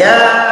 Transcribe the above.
Yeah.